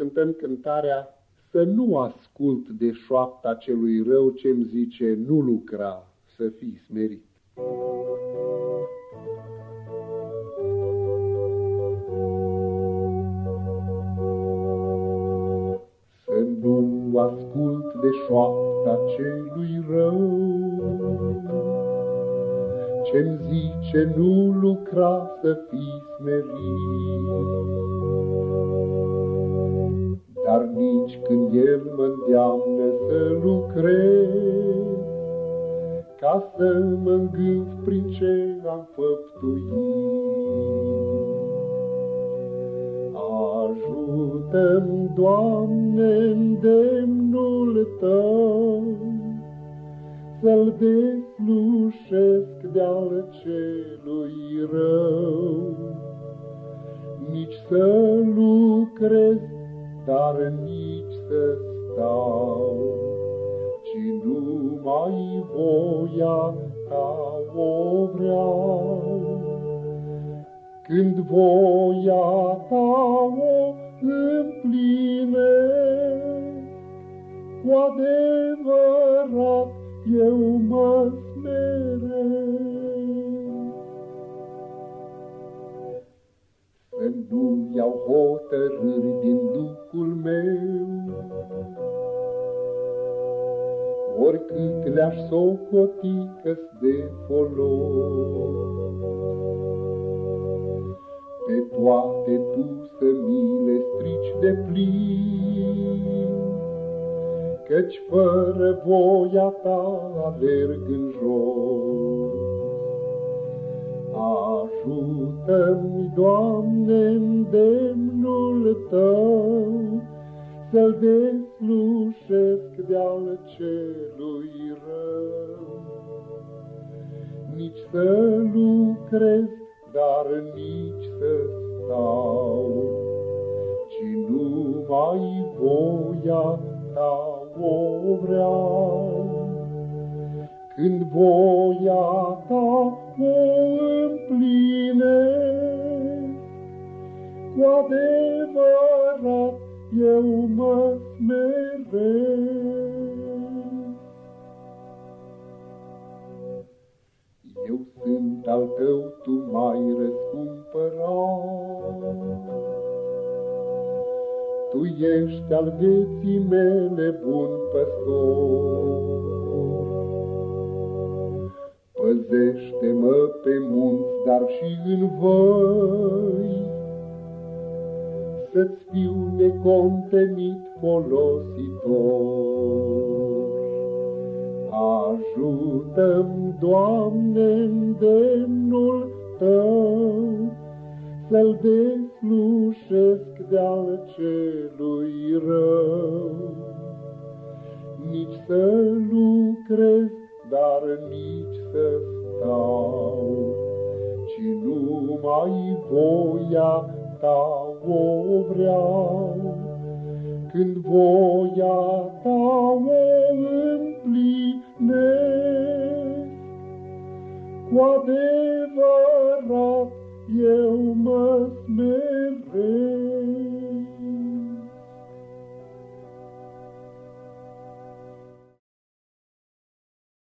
cântăm cântarea Să nu ascult de șoapta celui rău ce-mi zice nu lucra, să fii smerit. Să nu ascult de șoapta celui rău, Ce-mi zice nu lucra să fii smerit. El mă îndeamnă să lucrez, Ca să mă îngâf prin ce am făptuit. Ajută-mi, Doamne, îndemnul Tău, Să-l deslușesc de-al celui rău, Nici să lucrez dar nici să stau, ci numai voia ta o vreau. Când voia ta o împline, cu adevărat eu mă smeresc. Să nu iau hotărâri din Oricât le-aș socoti că de folos. Pe toate tu să mi le strici de plin, Căci fără voia ta alerg în jos. Ajută-mi, Doamne, îndemnul Tău, Să-l deslușesc de-al celui rău. Nici să lucrez, dar nici să stau, Ci numai voia Ta o vreau. Când voia Ta o cu adevărat eu mă smeresc. Sunt al tău, tu mai răscumpărat. Tu ești al vieții mele bun păstor. Păzește-mă pe munți, dar și în văi, Să-ți fiu necontenit folositor. Ajută-mi, Doamne, îndemnul Tău, Să-l deslușesc de-al celui rău, Nici să lucrez, dar nici să stau, ci numai voia ta o vreau. Când voia ta o împlinesc, cu adevărat eu mă smeresc.